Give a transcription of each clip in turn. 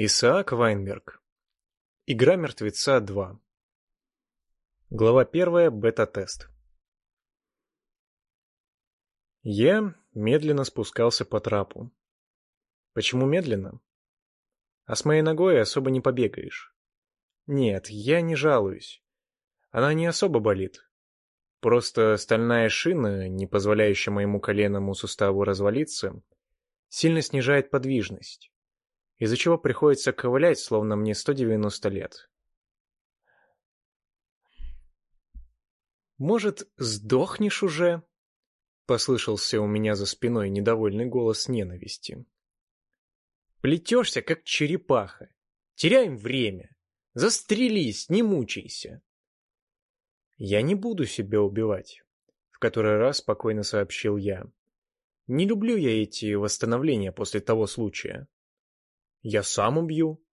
Исаак Вайнберг. Игра мертвеца 2. Глава 1. Бета-тест. Я медленно спускался по трапу. Почему медленно? А с моей ногой особо не побегаешь. Нет, я не жалуюсь. Она не особо болит. Просто стальная шина, не позволяющая моему коленному суставу развалиться, сильно снижает подвижность из-за чего приходится ковылять, словно мне 190 лет. «Может, сдохнешь уже?» — послышался у меня за спиной недовольный голос ненависти. «Плетешься, как черепаха. Теряем время. Застрелись, не мучайся». «Я не буду себя убивать», — в который раз спокойно сообщил я. «Не люблю я эти восстановления после того случая. Я сам убью.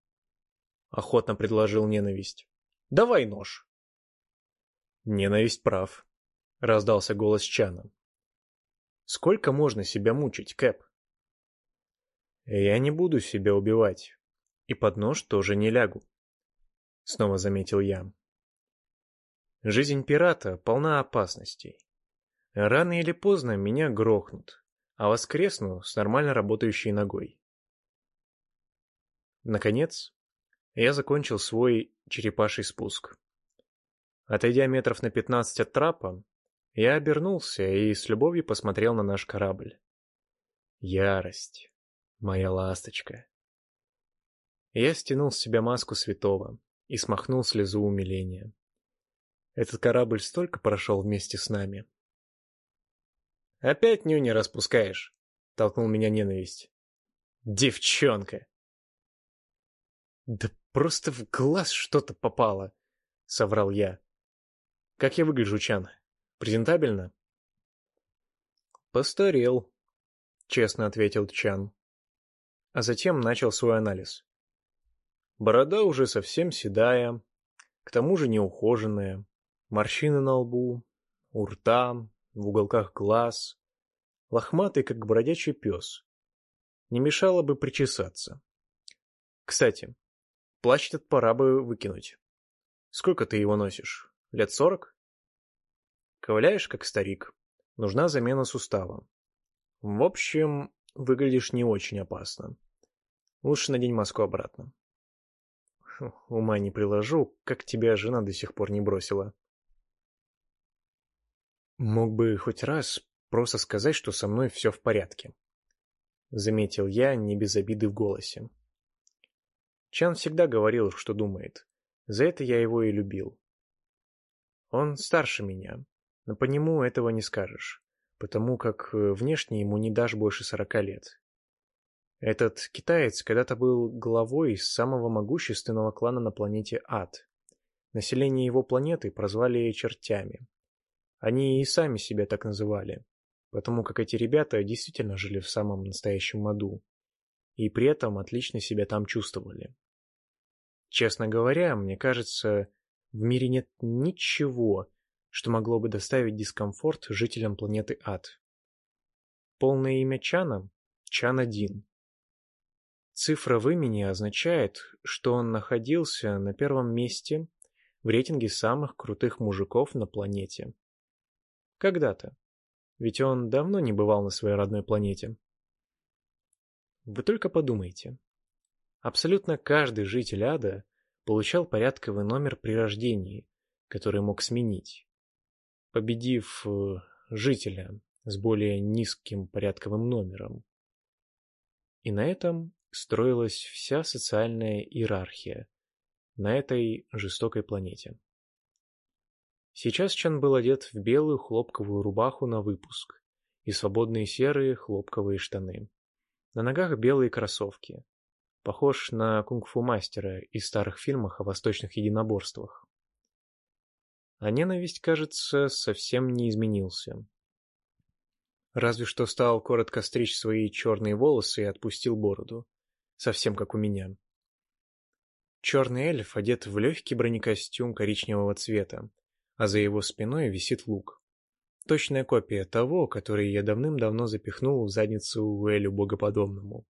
Охотно предложил ненависть. Давай нож. Ненависть прав. Раздался голос Чана. Сколько можно себя мучить, Кэп? Я не буду себя убивать. И под нож тоже не лягу. Снова заметил я. Жизнь пирата полна опасностей. Рано или поздно меня грохнут, а воскресну с нормально работающей ногой. Наконец, я закончил свой черепаший спуск. Отойдя метров на пятнадцать от трапа, я обернулся и с любовью посмотрел на наш корабль. Ярость, моя ласточка. Я стянул с себя маску святого и смахнул слезу умиления. Этот корабль столько прошел вместе с нами. «Опять нюни распускаешь?» — толкнул меня ненависть. «Девчонка!» «Да просто в глаз что-то попало», — соврал я. «Как я выгляжу, Чан? Презентабельно?» «Постарел», — честно ответил Чан. А затем начал свой анализ. Борода уже совсем седая, к тому же неухоженная, морщины на лбу, у рта, в уголках глаз, лохматый, как бродячий пес. Не мешало бы причесаться. Кстати, Плащ этот пора бы выкинуть. Сколько ты его носишь? Лет сорок? Ковыляешь, как старик. Нужна замена сустава. В общем, выглядишь не очень опасно. Лучше надень маску обратно. Ума не приложу, как тебя жена до сих пор не бросила. Мог бы хоть раз просто сказать, что со мной все в порядке. Заметил я, не без обиды в голосе. Чан всегда говорил, что думает. За это я его и любил. Он старше меня, но по нему этого не скажешь, потому как э, внешне ему не дашь больше сорока лет. Этот китаец когда-то был главой самого могущественного клана на планете Ад. Население его планеты прозвали чертями. Они и сами себя так называли, потому как эти ребята действительно жили в самом настоящем аду и при этом отлично себя там чувствовали. Честно говоря, мне кажется, в мире нет ничего, что могло бы доставить дискомфорт жителям планеты Ад. Полное имя Чана — Чан-1. Цифра в имени означает, что он находился на первом месте в рейтинге самых крутых мужиков на планете. Когда-то. Ведь он давно не бывал на своей родной планете. Вы только подумайте. Абсолютно каждый житель ада получал порядковый номер при рождении, который мог сменить. Победив э, жителя с более низким порядковым номером. И на этом строилась вся социальная иерархия на этой жестокой планете. Сейчас Чан был одет в белую хлопковую рубаху на выпуск и свободные серые хлопковые штаны. На ногах белые кроссовки, Похож на кунг-фу мастера из старых фильмов о восточных единоборствах. А ненависть, кажется, совсем не изменился. Разве что стал коротко стричь свои черные волосы и отпустил бороду. Совсем как у меня. Черный эльф одет в легкий бронекостюм коричневого цвета, а за его спиной висит лук. Точная копия того, который я давным-давно запихнул в задницу Элю Богоподобному.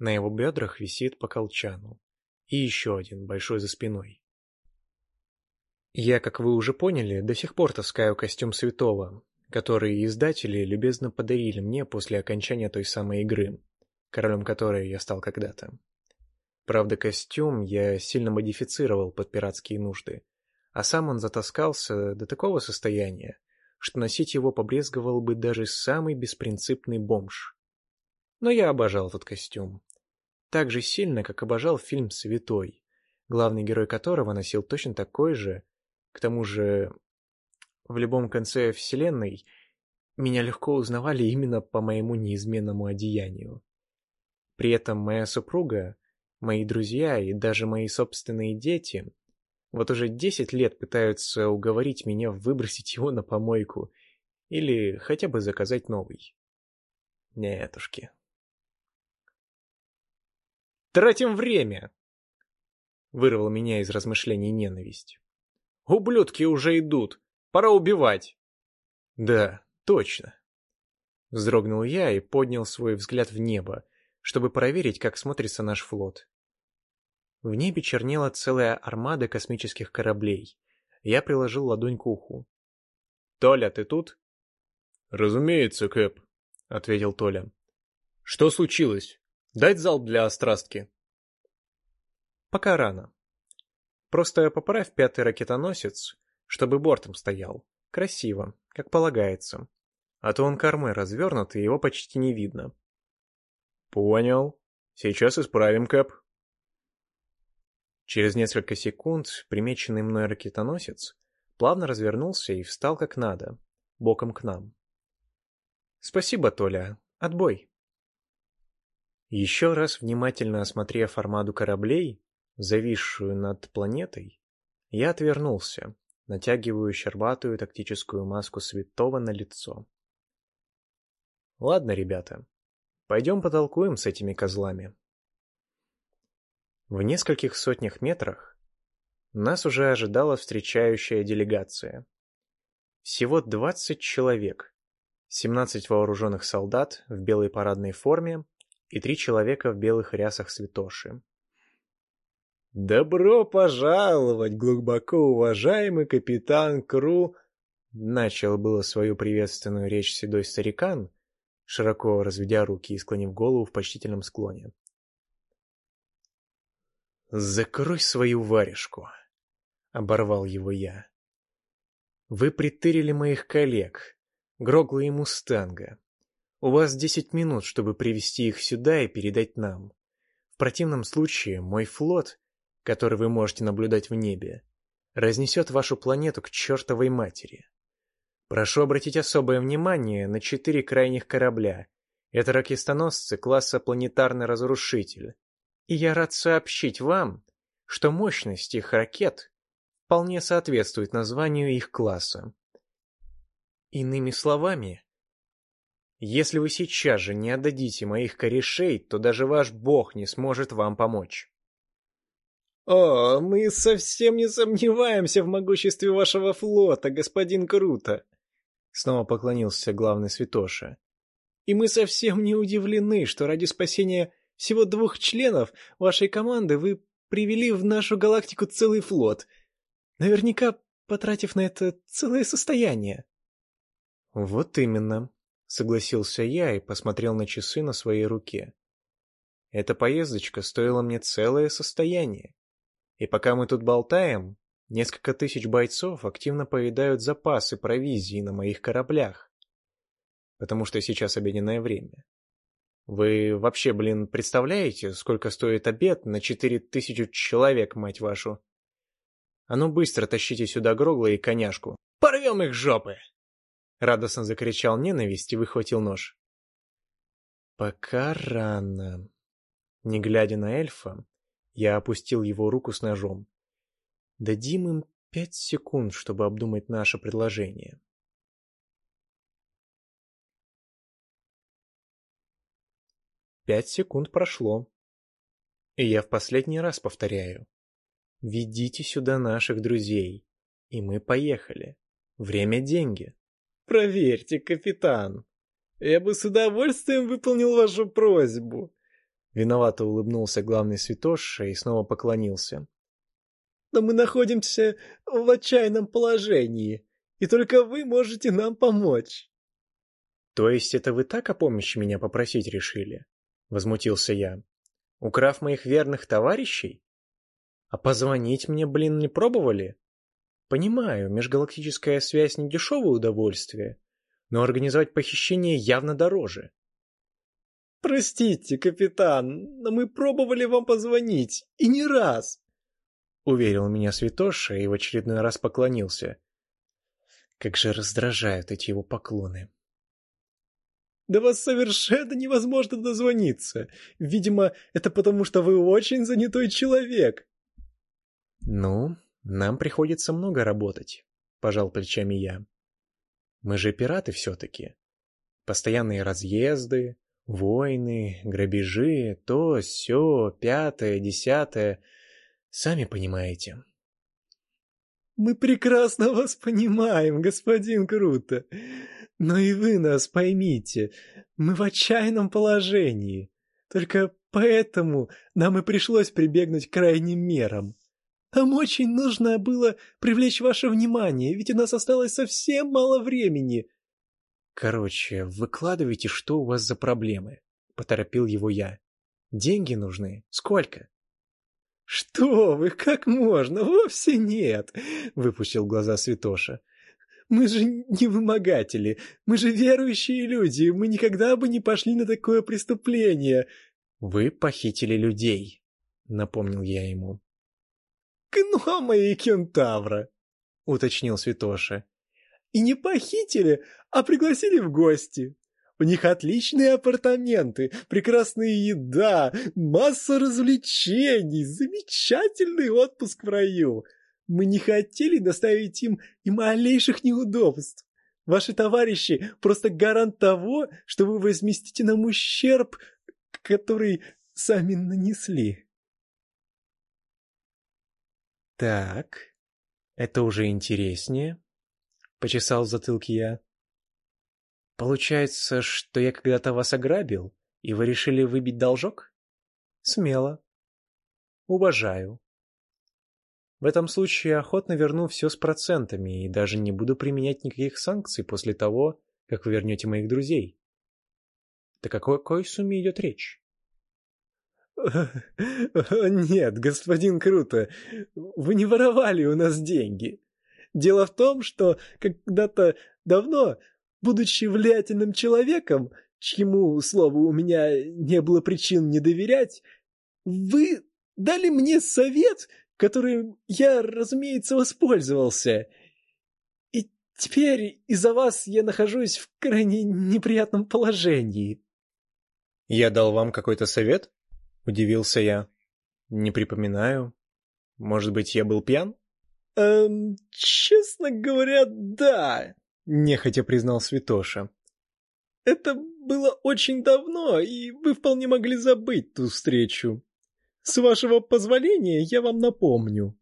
На его бедрах висит по колчану. И еще один, большой за спиной. Я, как вы уже поняли, до сих пор таскаю костюм святого, который издатели любезно подарили мне после окончания той самой игры, королем которой я стал когда-то. Правда, костюм я сильно модифицировал под пиратские нужды, а сам он затаскался до такого состояния, что носить его побрезговал бы даже самый беспринципный бомж. Но я обожал этот костюм. Так же сильно, как обожал фильм «Святой», главный герой которого носил точно такой же, к тому же в любом конце вселенной меня легко узнавали именно по моему неизменному одеянию. При этом моя супруга, мои друзья и даже мои собственные дети вот уже десять лет пытаются уговорить меня выбросить его на помойку или хотя бы заказать новый. Нетушки. «Тратим время!» Вырвал меня из размышлений ненависть. «Ублюдки уже идут! Пора убивать!» «Да, точно!» Вздрогнул я и поднял свой взгляд в небо, чтобы проверить, как смотрится наш флот. В небе чернела целая армада космических кораблей. Я приложил ладонь к уху. «Толя, ты тут?» «Разумеется, Кэп», — ответил Толя. «Что случилось? Дать залп для острастки?» «Пока рано. Просто поправь пятый ракетоносец, чтобы бортом стоял. Красиво, как полагается. А то он кормой развернут, и его почти не видно». «Понял. Сейчас исправим, Кэп». Через несколько секунд примеченный мной ракетоносец плавно развернулся и встал как надо, боком к нам. «Спасибо, Толя. Отбой!» Еще раз внимательно осмотрев армаду кораблей, зависшую над планетой, я отвернулся, натягивая щербатую тактическую маску святого на лицо. «Ладно, ребята, пойдем потолкуем с этими козлами». В нескольких сотнях метрах нас уже ожидала встречающая делегация. Всего 20 человек, 17 вооруженных солдат в белой парадной форме и три человека в белых рясах святоши. «Добро пожаловать, глубоко уважаемый капитан Кру!» Начал было свою приветственную речь седой старикан, широко разведя руки и склонив голову в почтительном склоне. «Закрой свою варежку!» — оборвал его я. «Вы притырили моих коллег, Грогла и Мустанга. У вас десять минут, чтобы привести их сюда и передать нам. В противном случае мой флот, который вы можете наблюдать в небе, разнесет вашу планету к чертовой матери. Прошу обратить особое внимание на четыре крайних корабля. Это ракетоносцы класса «Планетарный разрушитель», и я рад сообщить вам, что мощность их ракет вполне соответствует названию их класса. Иными словами, если вы сейчас же не отдадите моих корешей, то даже ваш бог не сможет вам помочь. «О, мы совсем не сомневаемся в могуществе вашего флота, господин Круто!» Снова поклонился главный святоша. «И мы совсем не удивлены, что ради спасения всего двух членов вашей команды вы привели в нашу галактику целый флот, наверняка потратив на это целое состояние. Вот именно, согласился я и посмотрел на часы на своей руке. Эта поездочка стоила мне целое состояние. И пока мы тут болтаем, несколько тысяч бойцов активно поедают запасы провизии на моих кораблях. Потому что сейчас обеденное время. Вы вообще, блин, представляете, сколько стоит обед на четыре тысячи человек, мать вашу? А ну быстро тащите сюда Грогла и коняшку. Порвем их жопы! Радостно закричал ненависть и выхватил нож. Пока рано. Не глядя на эльфа, я опустил его руку с ножом. Дадим им пять секунд, чтобы обдумать наше предложение. Пять секунд прошло. И я в последний раз повторяю. Ведите сюда наших друзей. И мы поехали. Время – деньги. Проверьте, капитан. Я бы с удовольствием выполнил вашу просьбу. Виновато улыбнулся главный святоша и снова поклонился. «Но мы находимся в отчаянном положении, и только вы можете нам помочь». «То есть это вы так о помощи меня попросить решили?» — возмутился я. «Украв моих верных товарищей? А позвонить мне, блин, не пробовали? Понимаю, межгалактическая связь не дешевое удовольствие, но организовать похищение явно дороже. «Простите, капитан, но мы пробовали вам позвонить, и не раз!» Уверил меня Святоша и в очередной раз поклонился. Как же раздражают эти его поклоны. «До вас совершенно невозможно дозвониться. Видимо, это потому, что вы очень занятой человек». «Ну, нам приходится много работать», — пожал плечами я. «Мы же пираты все-таки. Постоянные разъезды, Войны, грабежи, то, сё, пятое, десятое. Сами понимаете. Мы прекрасно вас понимаем, господин Круто. Но и вы нас поймите. Мы в отчаянном положении. Только поэтому нам и пришлось прибегнуть к крайним мерам. Нам очень нужно было привлечь ваше внимание, ведь у нас осталось совсем мало времени. Короче, выкладывайте, что у вас за проблемы, поторопил его я. Деньги нужны. Сколько? Что вы, как можно? Вовсе нет, выпустил глаза Святоша. Мы же не вымогатели, мы же верующие люди, мы никогда бы не пошли на такое преступление. Вы похитили людей, напомнил я ему. Гнома и кентавра, уточнил Святоша. И не похитили, а пригласили в гости. У них отличные апартаменты, прекрасная еда, масса развлечений, замечательный отпуск в раю. Мы не хотели доставить им и малейших неудобств. Ваши товарищи просто гарант того, что вы возместите нам ущерб, который сами нанесли. Так, это уже интереснее. Почесал в затылке я. Получается, что я когда-то вас ограбил, и вы решили выбить должок? Смело. Уважаю. В этом случае охотно верну все с процентами и даже не буду применять никаких санкций после того, как вы вернете моих друзей. Так о какой сумме идет речь? Нет, господин Круто, вы не воровали у нас деньги. Дело в том, что когда-то давно, будучи влиятельным человеком, чьему слову у меня не было причин не доверять, вы дали мне совет, которым я, разумеется, воспользовался. И теперь из-за вас я нахожусь в крайне неприятном положении. Я дал вам какой-то совет? Удивился я. Не припоминаю. Может быть, я был пьян? «Эм, честно говоря, да», — нехотя признал Святоша. «Это было очень давно, и вы вполне могли забыть ту встречу. С вашего позволения я вам напомню.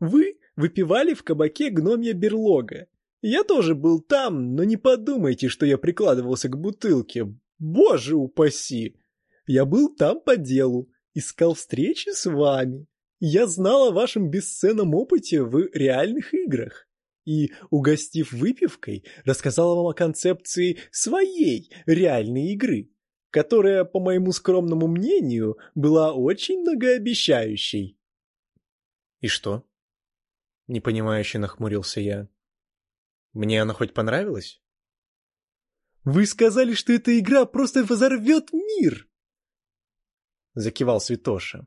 Вы выпивали в кабаке гномья берлога. Я тоже был там, но не подумайте, что я прикладывался к бутылке. Боже упаси! Я был там по делу, искал встречи с вами. Я знал о вашем бесценном опыте в реальных играх и, угостив выпивкой, рассказал вам о концепции своей реальной игры, которая, по моему скромному мнению, была очень многообещающей. «И что?» — непонимающе нахмурился я. «Мне она хоть понравилась?» «Вы сказали, что эта игра просто взорвет мир!» — закивал Святоша.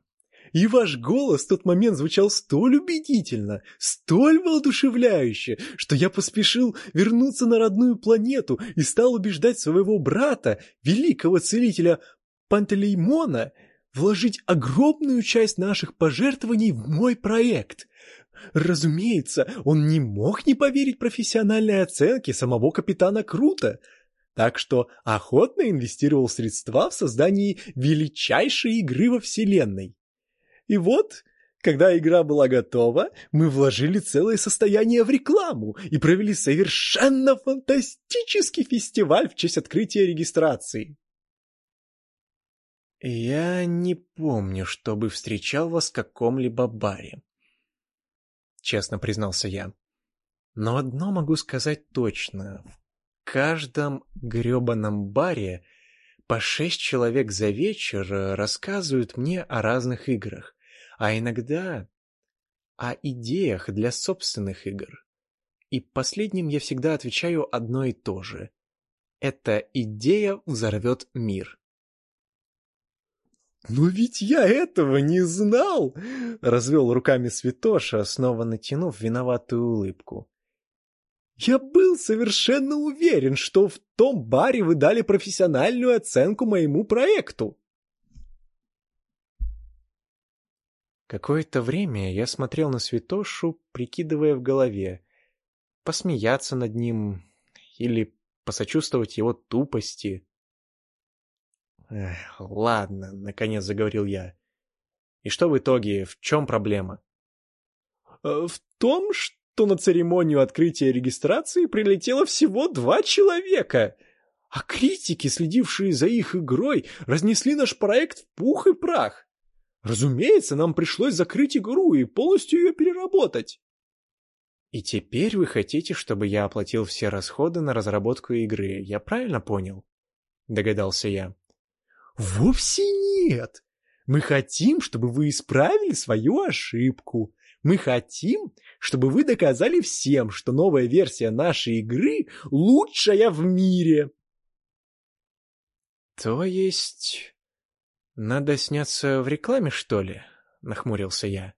И ваш голос в тот момент звучал столь убедительно, столь воодушевляюще, что я поспешил вернуться на родную планету и стал убеждать своего брата, великого целителя Пантелеймона, вложить огромную часть наших пожертвований в мой проект. Разумеется, он не мог не поверить профессиональной оценке самого капитана Крута, так что охотно инвестировал средства в создание величайшей игры во Вселенной. И вот, когда игра была готова, мы вложили целое состояние в рекламу и провели совершенно фантастический фестиваль в честь открытия регистрации. Я не помню, чтобы встречал вас в каком-либо баре. Честно признался я. Но одно могу сказать точно. В каждом грёбаном баре по шесть человек за вечер рассказывают мне о разных играх, а иногда о идеях для собственных игр. И последним я всегда отвечаю одно и то же. Эта идея взорвет мир. «Но ведь я этого не знал!» — развел руками Святоша, снова натянув виноватую улыбку. «Я был совершенно уверен, что в том баре вы дали профессиональную оценку моему проекту!» Какое-то время я смотрел на Святошу, прикидывая в голове, посмеяться над ним или посочувствовать его тупости. Эх, ладно, наконец заговорил я. И что в итоге, в чем проблема? Э, в том, что на церемонию открытия регистрации прилетело всего два человека, а критики, следившие за их игрой, разнесли наш проект в пух и прах. Разумеется, нам пришлось закрыть игру и полностью ее переработать. И теперь вы хотите, чтобы я оплатил все расходы на разработку игры, я правильно понял? Догадался я. Вовсе нет. Мы хотим, чтобы вы исправили свою ошибку. Мы хотим, чтобы вы доказали всем, что новая версия нашей игры лучшая в мире. То есть... Надо сняться в рекламе, что ли? Нахмурился я.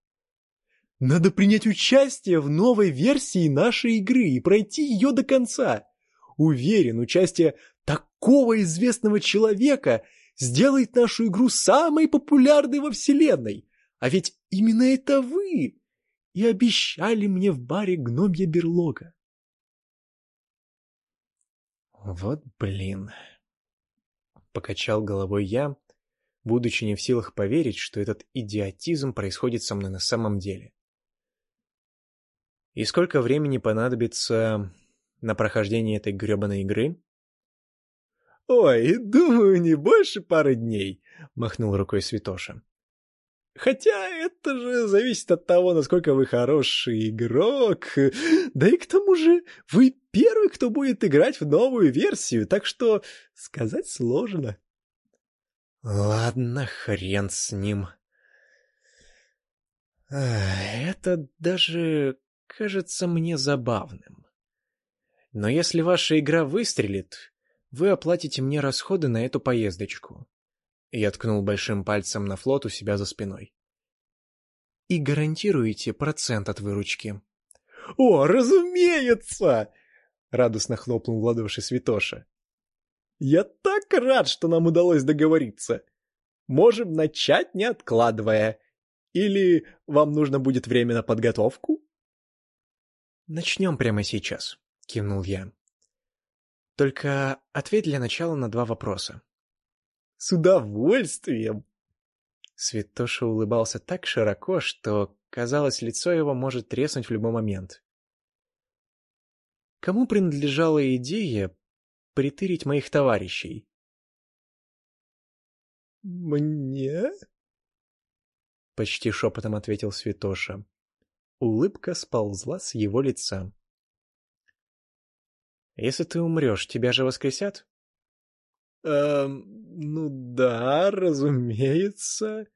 Надо принять участие в новой версии нашей игры и пройти ее до конца. Уверен, участие такого известного человека сделает нашу игру самой популярной во вселенной. А ведь именно это вы и обещали мне в баре гномья берлога. Вот блин. Покачал головой я, будучи не в силах поверить, что этот идиотизм происходит со мной на самом деле. И сколько времени понадобится на прохождение этой гребаной игры? «Ой, думаю, не больше пары дней», — махнул рукой Святоша. «Хотя это же зависит от того, насколько вы хороший игрок. Да и к тому же вы первый, кто будет играть в новую версию, так что сказать сложно». Ладно, хрен с ним. Это даже кажется мне забавным. Но если ваша игра выстрелит, вы оплатите мне расходы на эту поездочку. Я ткнул большим пальцем на флот у себя за спиной. И гарантируете процент от выручки. О, разумеется! Радостно хлопнул в ладоши Святоша. Я так рад, что нам удалось договориться. Можем начать, не откладывая. Или вам нужно будет время на подготовку? Начнем прямо сейчас, кивнул я. Только ответь для начала на два вопроса. С удовольствием. Святоша улыбался так широко, что, казалось, лицо его может треснуть в любой момент. Кому принадлежала идея притырить моих товарищей. «Мне?» — почти шепотом ответил Святоша. Улыбка сползла с его лица. «Если ты умрешь, тебя же воскресят?» «Эм, ну да, разумеется».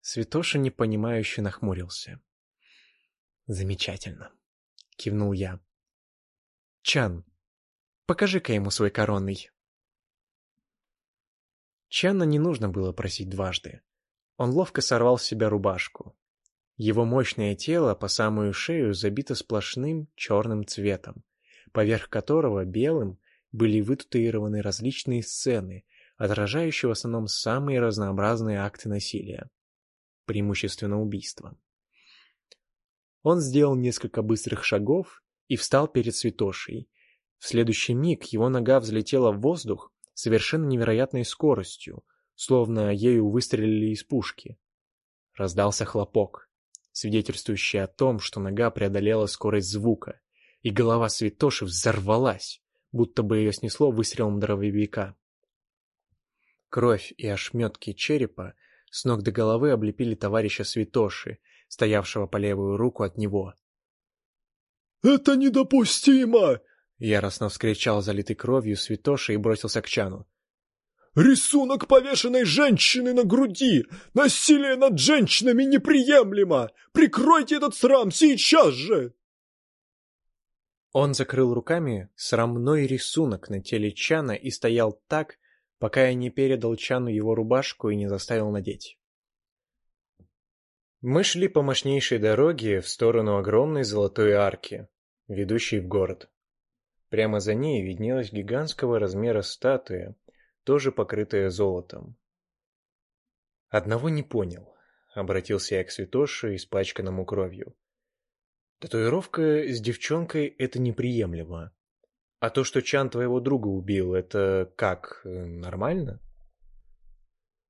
Святоша непонимающе нахмурился. «Замечательно», — кивнул я. «Чан, Покажи-ка ему свой коронный. Чана не нужно было просить дважды. Он ловко сорвал с себя рубашку. Его мощное тело по самую шею забито сплошным черным цветом, поверх которого белым были вытатуированы различные сцены, отражающие в основном самые разнообразные акты насилия, преимущественно убийства. Он сделал несколько быстрых шагов и встал перед святошей, в следующий миг его нога взлетела в воздух совершенно невероятной скоростью, словно ею выстрелили из пушки. Раздался хлопок, свидетельствующий о том, что нога преодолела скорость звука, и голова Святоши взорвалась, будто бы ее снесло выстрелом дробовика. Кровь и ошметки черепа с ног до головы облепили товарища Святоши, стоявшего по левую руку от него. «Это недопустимо!» — яростно вскричал залитый кровью Святоши и бросился к Чану. «Рисунок повешенной женщины на груди! Насилие над женщинами неприемлемо! Прикройте этот срам сейчас же!» Он закрыл руками срамной рисунок на теле Чана и стоял так, пока я не передал Чану его рубашку и не заставил надеть. Мы шли по мощнейшей дороге в сторону огромной золотой арки, ведущей в город. Прямо за ней виднелась гигантского размера статуя, тоже покрытая золотом. Одного не понял, обратился я к святоше, испачканному кровью. Татуировка с девчонкой — это неприемлемо. А то, что Чан твоего друга убил, это как, нормально?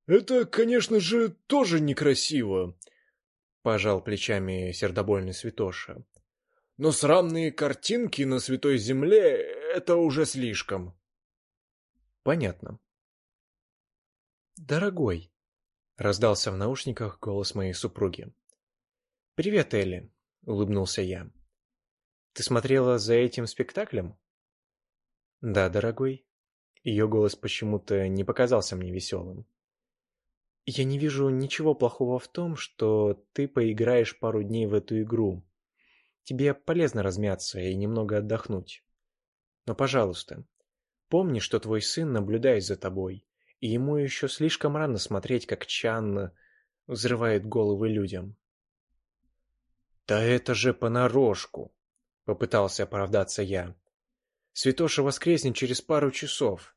Это, конечно же, тоже некрасиво, пожал плечами сердобольный святоша. Но срамные картинки на святой земле — это уже слишком. Понятно. Дорогой, раздался в наушниках голос моей супруги. Привет, Элли, улыбнулся я. Ты смотрела за этим спектаклем? Да, дорогой. Ее голос почему-то не показался мне веселым. Я не вижу ничего плохого в том, что ты поиграешь пару дней в эту игру. Тебе полезно размяться и немного отдохнуть. Но, пожалуйста, помни, что твой сын наблюдает за тобой, и ему еще слишком рано смотреть, как Чан взрывает головы людям. «Да это же понарошку!» — попытался оправдаться я. «Святоша воскреснет через пару часов.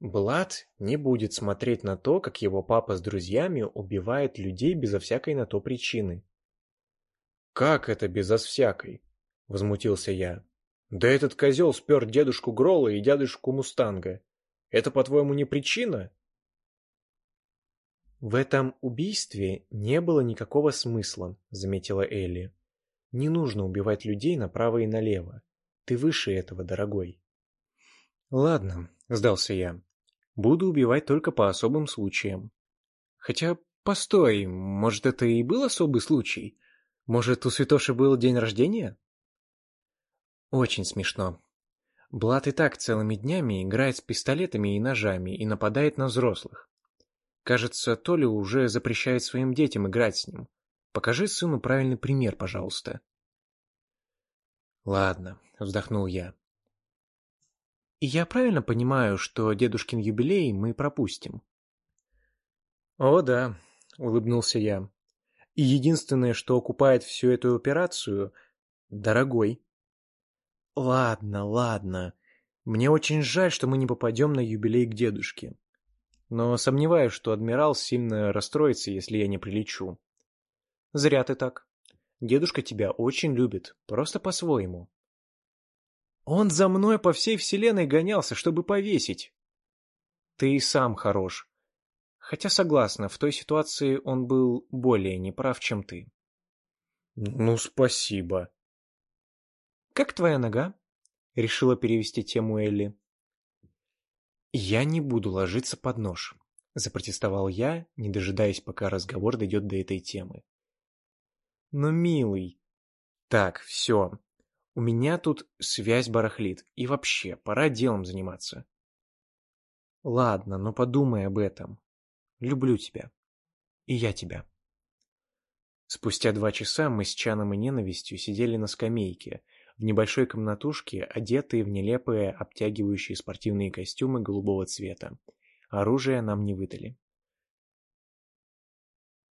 Блад не будет смотреть на то, как его папа с друзьями убивает людей безо всякой на то причины. «Как это безо всякой?» — возмутился я. «Да этот козел спер дедушку Грола и дядюшку Мустанга. Это, по-твоему, не причина?» «В этом убийстве не было никакого смысла», — заметила Элли. «Не нужно убивать людей направо и налево. Ты выше этого, дорогой». «Ладно», — сдался я. Буду убивать только по особым случаям. Хотя, постой, может, это и был особый случай? Может, у Святоши был день рождения? Очень смешно. Блад и так целыми днями играет с пистолетами и ножами и нападает на взрослых. Кажется, Толя уже запрещает своим детям играть с ним. Покажи сыну правильный пример, пожалуйста. Ладно, вздохнул я. И я правильно понимаю, что дедушкин юбилей мы пропустим? О, да, улыбнулся я. И единственное, что окупает всю эту операцию — дорогой. Ладно, ладно. Мне очень жаль, что мы не попадем на юбилей к дедушке. Но сомневаюсь, что адмирал сильно расстроится, если я не прилечу. Зря ты так. Дедушка тебя очень любит, просто по-своему. Он за мной по всей вселенной гонялся, чтобы повесить. Ты и сам хорош. Хотя согласна, в той ситуации он был более неправ, чем ты. Ну, спасибо. Как твоя нога? Решила перевести тему Элли. Я не буду ложиться под нож, запротестовал я, не дожидаясь, пока разговор дойдет до этой темы. Но, милый... Так, все, у меня тут связь барахлит, и вообще, пора делом заниматься. Ладно, но подумай об этом. Люблю тебя. И я тебя. Спустя два часа мы с Чаном и ненавистью сидели на скамейке, в небольшой комнатушке, одетые в нелепые обтягивающие спортивные костюмы голубого цвета. Оружие нам не выдали.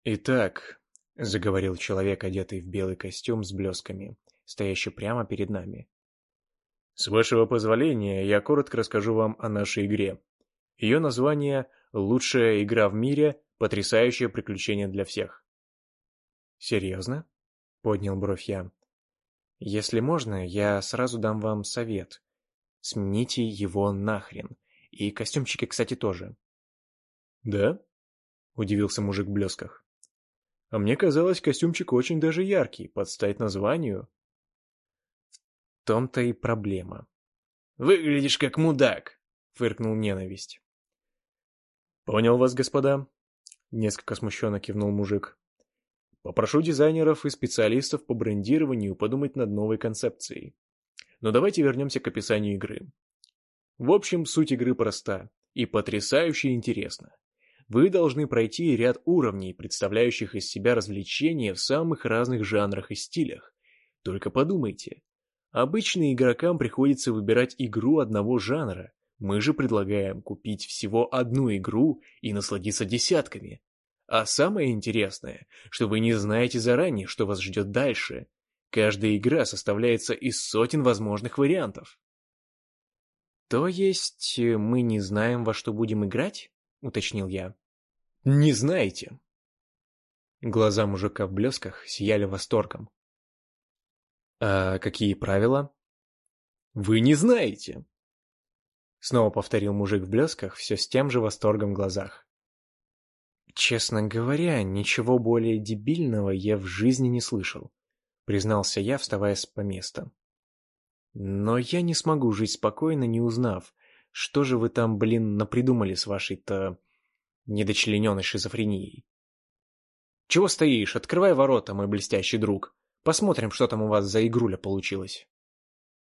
«Итак», — заговорил человек, одетый в белый костюм с блесками, стоящий прямо перед нами. С вашего позволения, я коротко расскажу вам о нашей игре. Ее название «Лучшая игра в мире. Потрясающее приключение для всех». «Серьезно?» — поднял бровь я. «Если можно, я сразу дам вам совет. Смените его нахрен. И костюмчики, кстати, тоже». «Да?» — удивился мужик в блесках. «А мне казалось, костюмчик очень даже яркий, под стать названию» том-то и проблема. «Выглядишь как мудак!» — фыркнул ненависть. Понял вас, господа. Несколько смущенно кивнул мужик. Попрошу дизайнеров и специалистов по брендированию подумать над новой концепцией. Но давайте вернемся к описанию игры. В общем, суть игры проста и потрясающе интересна. Вы должны пройти ряд уровней, представляющих из себя развлечения в самых разных жанрах и стилях. Только подумайте. Обычно игрокам приходится выбирать игру одного жанра, мы же предлагаем купить всего одну игру и насладиться десятками. А самое интересное, что вы не знаете заранее, что вас ждет дальше. Каждая игра составляется из сотен возможных вариантов. «То есть э, мы не знаем, во что будем играть?» — уточнил я. «Не знаете». Глаза мужика в блесках сияли восторгом. «А какие правила?» «Вы не знаете!» Снова повторил мужик в блесках, все с тем же восторгом в глазах. «Честно говоря, ничего более дебильного я в жизни не слышал», признался я, вставая с поместа. «Но я не смогу жить спокойно, не узнав, что же вы там, блин, напридумали с вашей-то недочлененной шизофренией. Чего стоишь? Открывай ворота, мой блестящий друг. Посмотрим, что там у вас за игруля получилась».